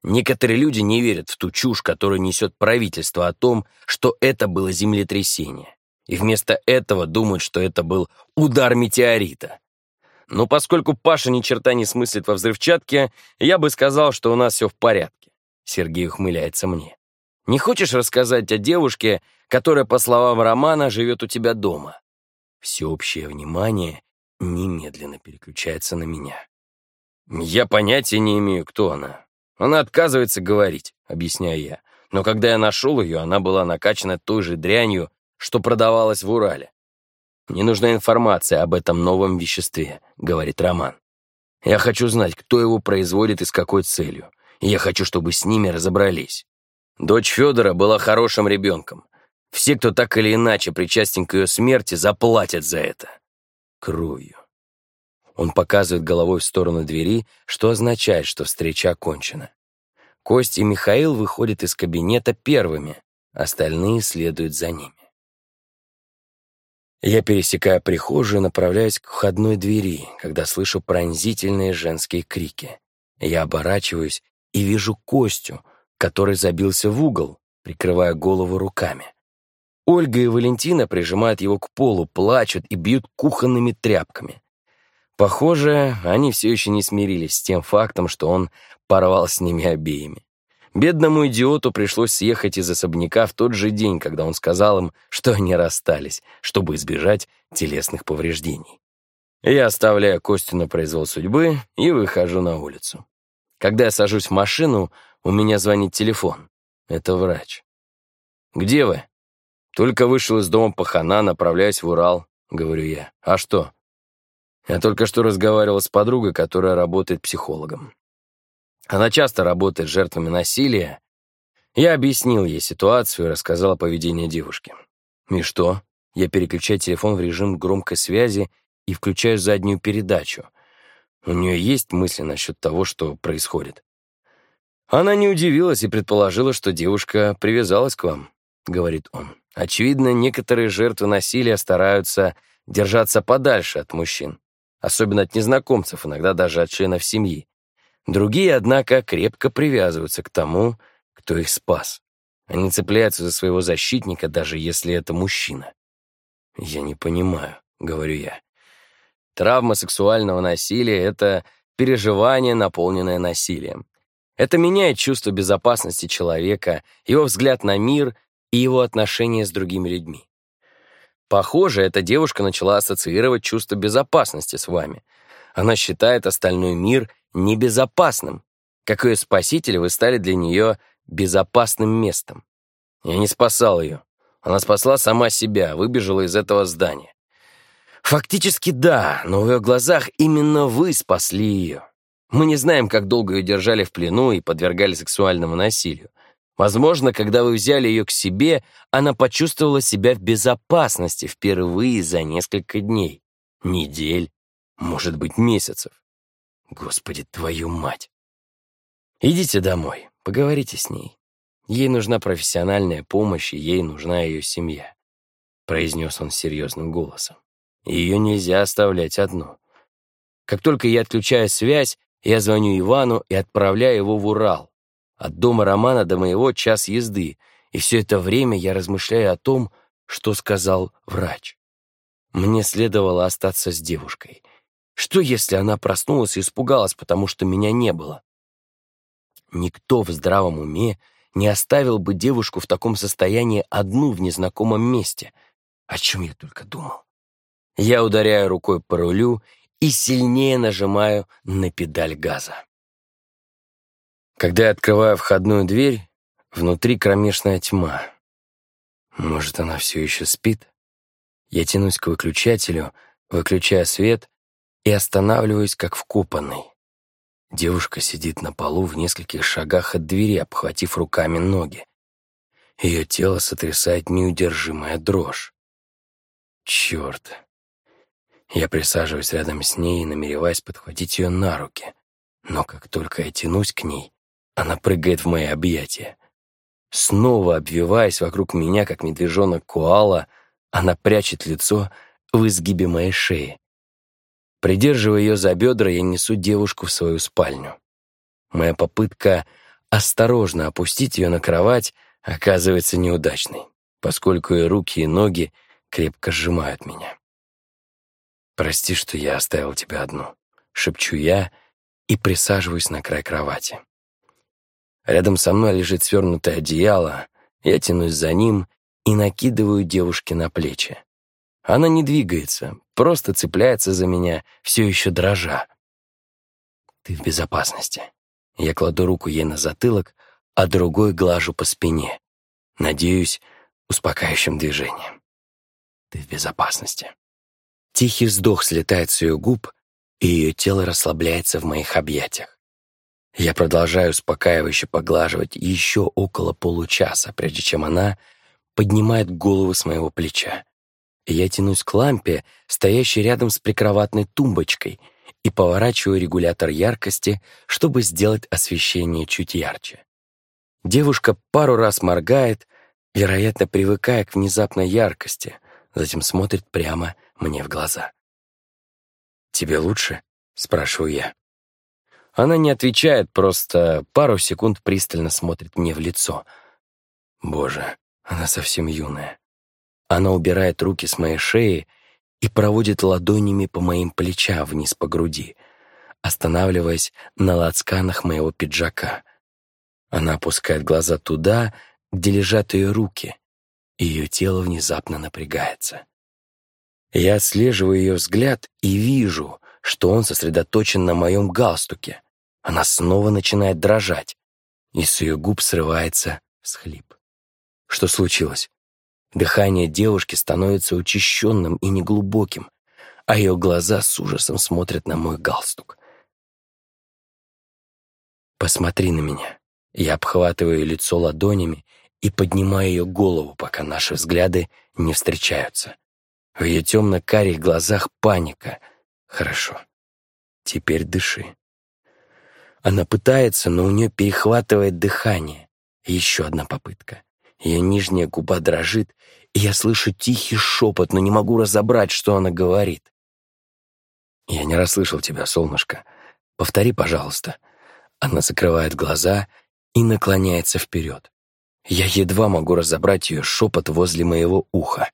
Некоторые люди не верят в ту чушь, которую несет правительство о том, что это было землетрясение и вместо этого думают, что это был удар метеорита. Но поскольку Паша ни черта не смыслит во взрывчатке, я бы сказал, что у нас все в порядке. Сергей ухмыляется мне. Не хочешь рассказать о девушке, которая, по словам Романа, живет у тебя дома? Всеобщее внимание немедленно переключается на меня. Я понятия не имею, кто она. Она отказывается говорить, объясняю я. Но когда я нашел ее, она была накачана той же дрянью, что продавалось в Урале. «Мне нужна информация об этом новом веществе», — говорит Роман. «Я хочу знать, кто его производит и с какой целью. И я хочу, чтобы с ними разобрались. Дочь Федора была хорошим ребенком. Все, кто так или иначе причастен к ее смерти, заплатят за это. Кровью». Он показывает головой в сторону двери, что означает, что встреча окончена. Кость и Михаил выходят из кабинета первыми, остальные следуют за ними. Я пересекаю прихожую и направляюсь к входной двери, когда слышу пронзительные женские крики. Я оборачиваюсь и вижу Костю, который забился в угол, прикрывая голову руками. Ольга и Валентина прижимают его к полу, плачут и бьют кухонными тряпками. Похоже, они все еще не смирились с тем фактом, что он порвал с ними обеими. Бедному идиоту пришлось съехать из особняка в тот же день, когда он сказал им, что они расстались, чтобы избежать телесных повреждений. Я оставляю Костю на произвол судьбы и выхожу на улицу. Когда я сажусь в машину, у меня звонит телефон. Это врач. «Где вы?» «Только вышел из дома пахана, направляюсь в Урал», — говорю я. «А что?» Я только что разговаривал с подругой, которая работает психологом. Она часто работает с жертвами насилия. Я объяснил ей ситуацию и рассказал о поведении девушки. И что? Я переключаю телефон в режим громкой связи и включаю заднюю передачу. У нее есть мысли насчет того, что происходит. Она не удивилась и предположила, что девушка привязалась к вам, говорит он. Очевидно, некоторые жертвы насилия стараются держаться подальше от мужчин, особенно от незнакомцев, иногда даже от членов семьи. Другие, однако, крепко привязываются к тому, кто их спас. Они цепляются за своего защитника, даже если это мужчина. «Я не понимаю», — говорю я. Травма сексуального насилия — это переживание, наполненное насилием. Это меняет чувство безопасности человека, его взгляд на мир и его отношения с другими людьми. Похоже, эта девушка начала ассоциировать чувство безопасности с вами. Она считает остальной мир небезопасным. Как ее спаситель, вы стали для нее безопасным местом. Я не спасал ее. Она спасла сама себя, выбежала из этого здания. Фактически да, но в ее глазах именно вы спасли ее. Мы не знаем, как долго ее держали в плену и подвергали сексуальному насилию. Возможно, когда вы взяли ее к себе, она почувствовала себя в безопасности впервые за несколько дней, недель, может быть, месяцев. Господи, твою мать! Идите домой, поговорите с ней. Ей нужна профессиональная помощь, и ей нужна ее семья», — произнес он серьезным голосом. «Ее нельзя оставлять одну. Как только я отключаю связь, я звоню Ивану и отправляю его в Урал. От дома Романа до моего час езды, и все это время я размышляю о том, что сказал врач. Мне следовало остаться с девушкой — что, если она проснулась и испугалась, потому что меня не было? Никто в здравом уме не оставил бы девушку в таком состоянии одну в незнакомом месте. О чем я только думал. Я ударяю рукой по рулю и сильнее нажимаю на педаль газа. Когда я открываю входную дверь, внутри кромешная тьма. Может, она все еще спит? Я тянусь к выключателю, выключая свет и останавливаюсь, как вкопанный. Девушка сидит на полу в нескольких шагах от двери, обхватив руками ноги. Ее тело сотрясает неудержимая дрожь. Черт. Я присаживаюсь рядом с ней и намереваюсь подхватить ее на руки. Но как только я тянусь к ней, она прыгает в мои объятия. Снова обвиваясь вокруг меня, как медвежонок куала, она прячет лицо в изгибе моей шеи. Придерживая ее за бедра, я несу девушку в свою спальню. Моя попытка осторожно опустить ее на кровать оказывается неудачной, поскольку и руки, и ноги крепко сжимают меня. «Прости, что я оставил тебя одну», — шепчу я и присаживаюсь на край кровати. Рядом со мной лежит свернутое одеяло, я тянусь за ним и накидываю девушке на плечи. Она не двигается, просто цепляется за меня, все еще дрожа. Ты в безопасности. Я кладу руку ей на затылок, а другой глажу по спине. Надеюсь, успокаивающим движением. Ты в безопасности. Тихий вздох слетает с ее губ, и ее тело расслабляется в моих объятиях. Я продолжаю успокаивающе поглаживать еще около получаса, прежде чем она поднимает голову с моего плеча. Я тянусь к лампе, стоящей рядом с прикроватной тумбочкой, и поворачиваю регулятор яркости, чтобы сделать освещение чуть ярче. Девушка пару раз моргает, вероятно, привыкая к внезапной яркости, затем смотрит прямо мне в глаза. «Тебе лучше?» — спрашиваю я. Она не отвечает, просто пару секунд пристально смотрит мне в лицо. Боже, она совсем юная. Она убирает руки с моей шеи и проводит ладонями по моим плечам вниз по груди, останавливаясь на лацканах моего пиджака. Она опускает глаза туда, где лежат ее руки, и ее тело внезапно напрягается. Я отслеживаю ее взгляд и вижу, что он сосредоточен на моем галстуке. Она снова начинает дрожать, и с ее губ срывается всхлип. Что случилось? Дыхание девушки становится учащенным и неглубоким, а ее глаза с ужасом смотрят на мой галстук. «Посмотри на меня». Я обхватываю лицо ладонями и поднимаю ее голову, пока наши взгляды не встречаются. В ее темно-карих глазах паника. Хорошо. Теперь дыши. Она пытается, но у нее перехватывает дыхание. Еще одна попытка. Ее нижняя губа дрожит, и я слышу тихий шепот, но не могу разобрать, что она говорит. «Я не расслышал тебя, солнышко. Повтори, пожалуйста». Она закрывает глаза и наклоняется вперед. Я едва могу разобрать ее шепот возле моего уха.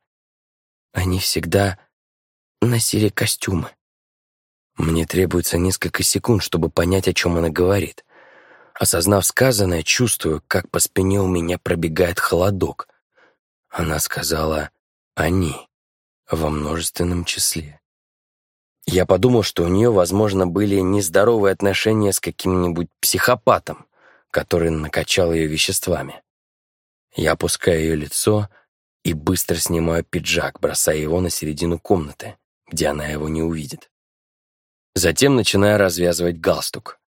Они всегда носили костюмы. Мне требуется несколько секунд, чтобы понять, о чем она говорит. Осознав сказанное, чувствую, как по спине у меня пробегает холодок. Она сказала «они» во множественном числе. Я подумал, что у нее, возможно, были нездоровые отношения с каким-нибудь психопатом, который накачал ее веществами. Я опускаю ее лицо и быстро снимаю пиджак, бросая его на середину комнаты, где она его не увидит. Затем начинаю развязывать галстук.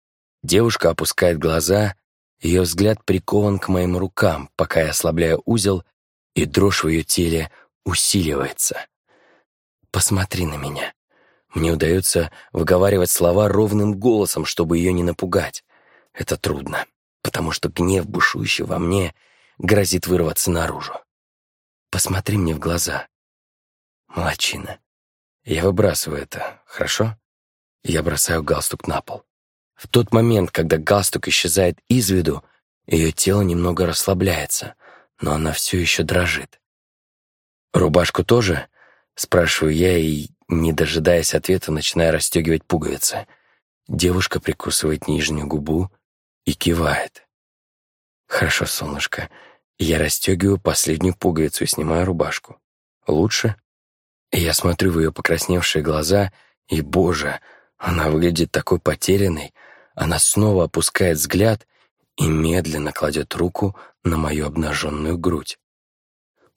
Девушка опускает глаза, ее взгляд прикован к моим рукам, пока я ослабляю узел, и дрожь в ее теле усиливается. «Посмотри на меня». Мне удается выговаривать слова ровным голосом, чтобы ее не напугать. Это трудно, потому что гнев, бушующий во мне, грозит вырваться наружу. Посмотри мне в глаза. Молодчина. Я выбрасываю это, хорошо? Я бросаю галстук на пол. В тот момент, когда галстук исчезает из виду, ее тело немного расслабляется, но она все еще дрожит. «Рубашку тоже?» — спрашиваю я и, не дожидаясь ответа, начинаю расстегивать пуговицы. Девушка прикусывает нижнюю губу и кивает. «Хорошо, солнышко. Я расстегиваю последнюю пуговицу и снимаю рубашку. Лучше?» Я смотрю в ее покрасневшие глаза, и, боже, она выглядит такой потерянной. Она снова опускает взгляд и медленно кладет руку на мою обнаженную грудь.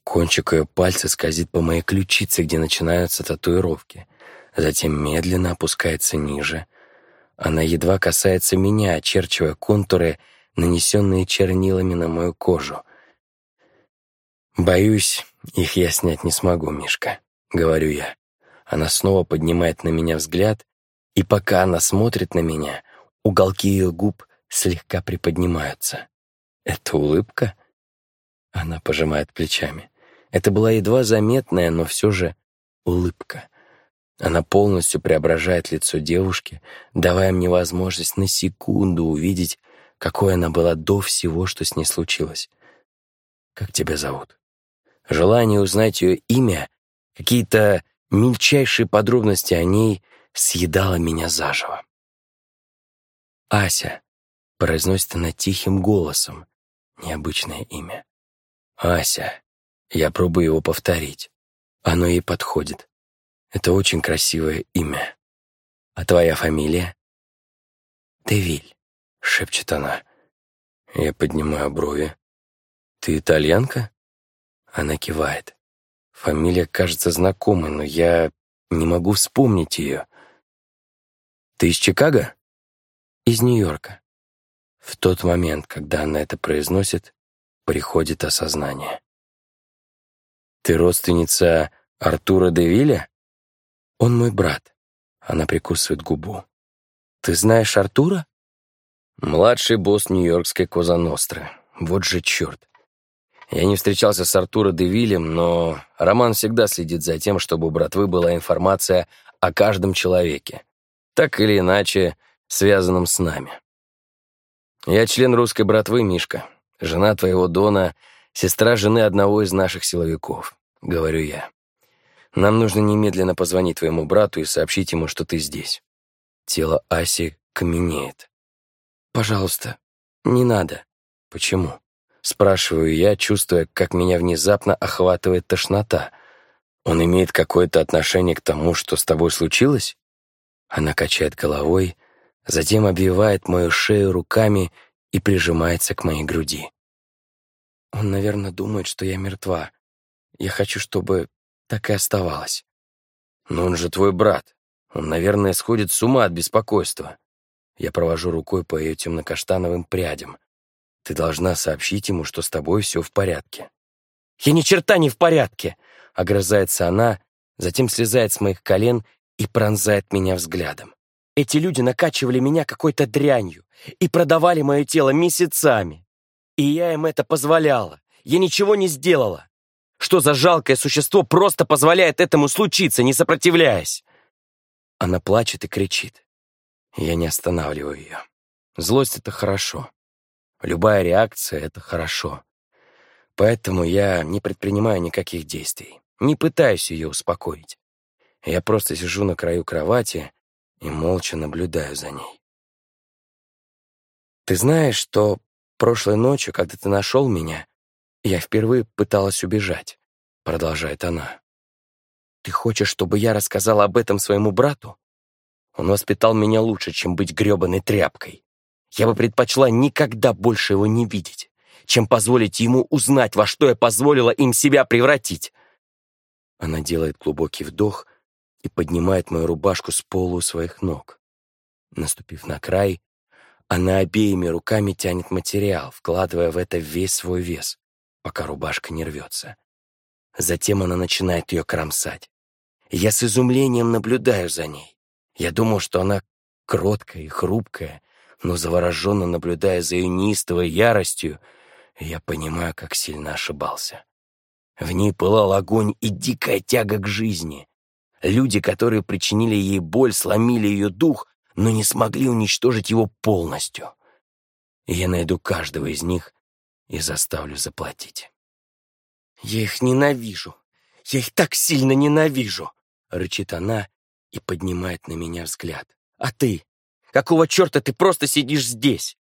Кончик ее пальца скользит по моей ключице, где начинаются татуировки. Затем медленно опускается ниже. Она едва касается меня, очерчивая контуры, нанесенные чернилами на мою кожу. «Боюсь, их я снять не смогу, Мишка», — говорю я. Она снова поднимает на меня взгляд, и пока она смотрит на меня, уголки ее губ слегка приподнимаются. «Это улыбка?» Она пожимает плечами. Это была едва заметная, но все же улыбка. Она полностью преображает лицо девушки, давая мне возможность на секунду увидеть, какой она была до всего, что с ней случилось. «Как тебя зовут?» Желание узнать ее имя, какие-то мельчайшие подробности о ней — съедала меня заживо. «Ася», — произносит она тихим голосом, необычное имя. «Ася», я пробую его повторить. Оно ей подходит. Это очень красивое имя. А твоя фамилия? Девиль, шепчет она. Я поднимаю брови. Ты итальянка? Она кивает. Фамилия кажется знакомой, но я не могу вспомнить ее. Ты из Чикаго? Из Нью-Йорка. В тот момент, когда она это произносит, приходит осознание. Ты родственница Артура Девиля? Он мой брат. Она прикусывает губу. Ты знаешь Артура? Младший босс Нью-Йоркской Коза Ностры. Вот же черт. Я не встречался с Артуро де Виллем, но Роман всегда следит за тем, чтобы у братвы была информация о каждом человеке, так или иначе связанном с нами. Я член русской братвы, Мишка, жена твоего Дона, сестра жены одного из наших силовиков, говорю я. Нам нужно немедленно позвонить твоему брату и сообщить ему, что ты здесь. Тело Аси каменеет. Пожалуйста, не надо. Почему? Спрашиваю я, чувствуя, как меня внезапно охватывает тошнота. Он имеет какое-то отношение к тому, что с тобой случилось? Она качает головой, затем обвивает мою шею руками и прижимается к моей груди. Он, наверное, думает, что я мертва. Я хочу, чтобы так и оставалось. Но он же твой брат. Он, наверное, сходит с ума от беспокойства. Я провожу рукой по ее темно-каштановым прядям. Ты должна сообщить ему, что с тобой все в порядке». «Я ни черта не в порядке!» — огрызается она, затем слезает с моих колен и пронзает меня взглядом. «Эти люди накачивали меня какой-то дрянью и продавали мое тело месяцами. И я им это позволяла. Я ничего не сделала. Что за жалкое существо просто позволяет этому случиться, не сопротивляясь?» Она плачет и кричит. Я не останавливаю ее. Злость — это хорошо. Любая реакция — это хорошо. Поэтому я не предпринимаю никаких действий, не пытаюсь ее успокоить. Я просто сижу на краю кровати и молча наблюдаю за ней. «Ты знаешь, что прошлой ночью, когда ты нашел меня, я впервые пыталась убежать», — продолжает она. «Ты хочешь, чтобы я рассказала об этом своему брату? Он воспитал меня лучше, чем быть грёбаной тряпкой. Я бы предпочла никогда больше его не видеть, чем позволить ему узнать, во что я позволила им себя превратить. Она делает глубокий вдох и поднимает мою рубашку с полу своих ног. Наступив на край, она обеими руками тянет материал, вкладывая в это весь свой вес, пока рубашка не рвется. Затем она начинает ее кромсать. Я с изумлением наблюдаю за ней. Я думал, что она кроткая и хрупкая, но завороженно наблюдая за ее неистовой яростью, я понимаю, как сильно ошибался. В ней пылал огонь и дикая тяга к жизни. Люди, которые причинили ей боль, сломили ее дух, но не смогли уничтожить его полностью. Я найду каждого из них и заставлю заплатить. «Я их ненавижу! Я их так сильно ненавижу!» — рычит она и поднимает на меня взгляд. «А ты? Какого черта ты просто сидишь здесь?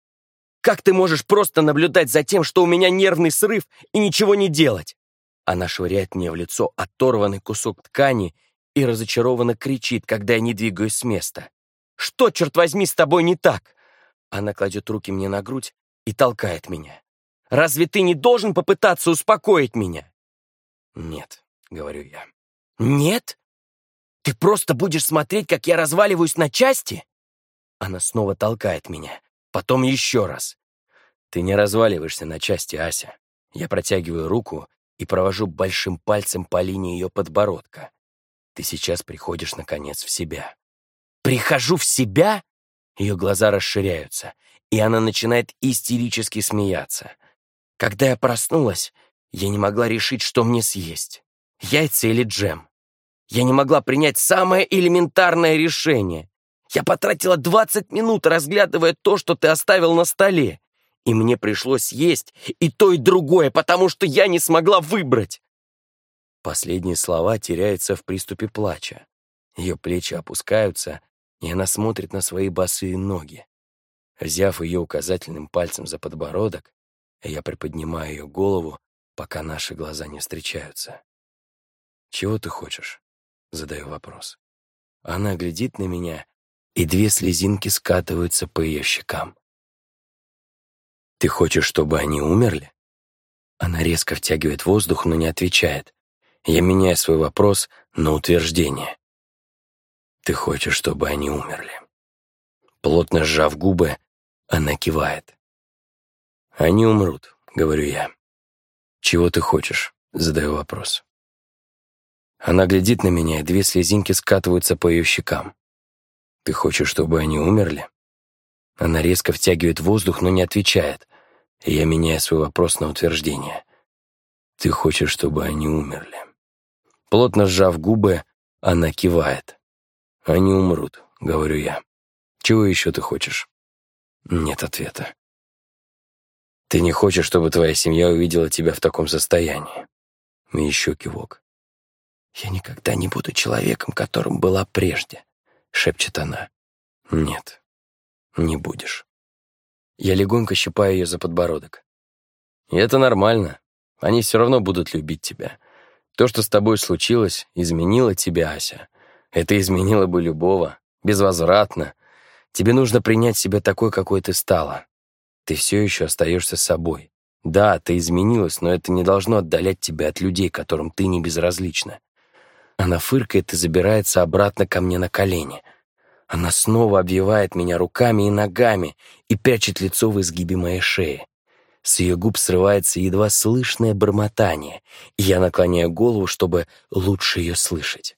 Как ты можешь просто наблюдать за тем, что у меня нервный срыв и ничего не делать? Она швыряет мне в лицо оторванный кусок ткани и разочарованно кричит, когда я не двигаюсь с места. «Что, черт возьми, с тобой не так?» Она кладет руки мне на грудь и толкает меня. «Разве ты не должен попытаться успокоить меня?» «Нет», — говорю я. «Нет? Ты просто будешь смотреть, как я разваливаюсь на части?» Она снова толкает меня. Потом еще раз. Ты не разваливаешься на части, Ася. Я протягиваю руку и провожу большим пальцем по линии ее подбородка. Ты сейчас приходишь, наконец, в себя. «Прихожу в себя?» Ее глаза расширяются, и она начинает истерически смеяться. Когда я проснулась, я не могла решить, что мне съесть. Яйца или джем. Я не могла принять самое элементарное решение. Я потратила 20 минут, разглядывая то, что ты оставил на столе. И мне пришлось есть и то, и другое, потому что я не смогла выбрать. Последние слова теряются в приступе плача. Ее плечи опускаются, и она смотрит на свои босые ноги. Взяв ее указательным пальцем за подбородок, я приподнимаю ее голову, пока наши глаза не встречаются. «Чего ты хочешь?» — задаю вопрос. Она глядит на меня, и две слезинки скатываются по ее щекам. «Ты хочешь, чтобы они умерли?» Она резко втягивает воздух, но не отвечает. Я меняю свой вопрос на утверждение. «Ты хочешь, чтобы они умерли?» Плотно сжав губы, она кивает. «Они умрут», — говорю я. «Чего ты хочешь?» — задаю вопрос. Она глядит на меня, и две слезинки скатываются по ее щекам. Ты хочешь, чтобы они умерли? Она резко втягивает воздух, но не отвечает. Я меняю свой вопрос на утверждение. Ты хочешь, чтобы они умерли? Плотно сжав губы, она кивает. Они умрут, говорю я. Чего еще ты хочешь? Нет ответа. Ты не хочешь, чтобы твоя семья увидела тебя в таком состоянии? Еще кивок. «Я никогда не буду человеком, которым была прежде», — шепчет она. «Нет, не будешь». Я легонько щипаю ее за подбородок. И это нормально. Они все равно будут любить тебя. То, что с тобой случилось, изменило тебя, Ася. Это изменило бы любого. Безвозвратно. Тебе нужно принять себя такой, какой ты стала. Ты все еще остаешься собой. Да, ты изменилась, но это не должно отдалять тебя от людей, которым ты не безразлична. Она фыркает и забирается обратно ко мне на колени. Она снова обвивает меня руками и ногами и прячет лицо в изгибе моей шеи. С ее губ срывается едва слышное бормотание, и я наклоняю голову, чтобы лучше ее слышать.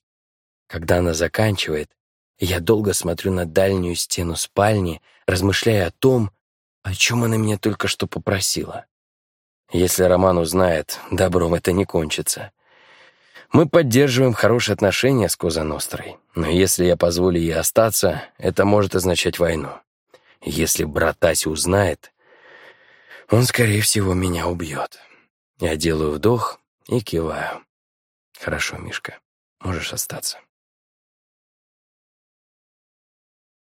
Когда она заканчивает, я долго смотрю на дальнюю стену спальни, размышляя о том, о чем она меня только что попросила. Если Роман узнает, добром это не кончится. Мы поддерживаем хорошие отношения с Коза Нострой, но если я позволю ей остаться, это может означать войну. Если брат Аси узнает, он, скорее всего, меня убьет. Я делаю вдох и киваю. Хорошо, Мишка, можешь остаться.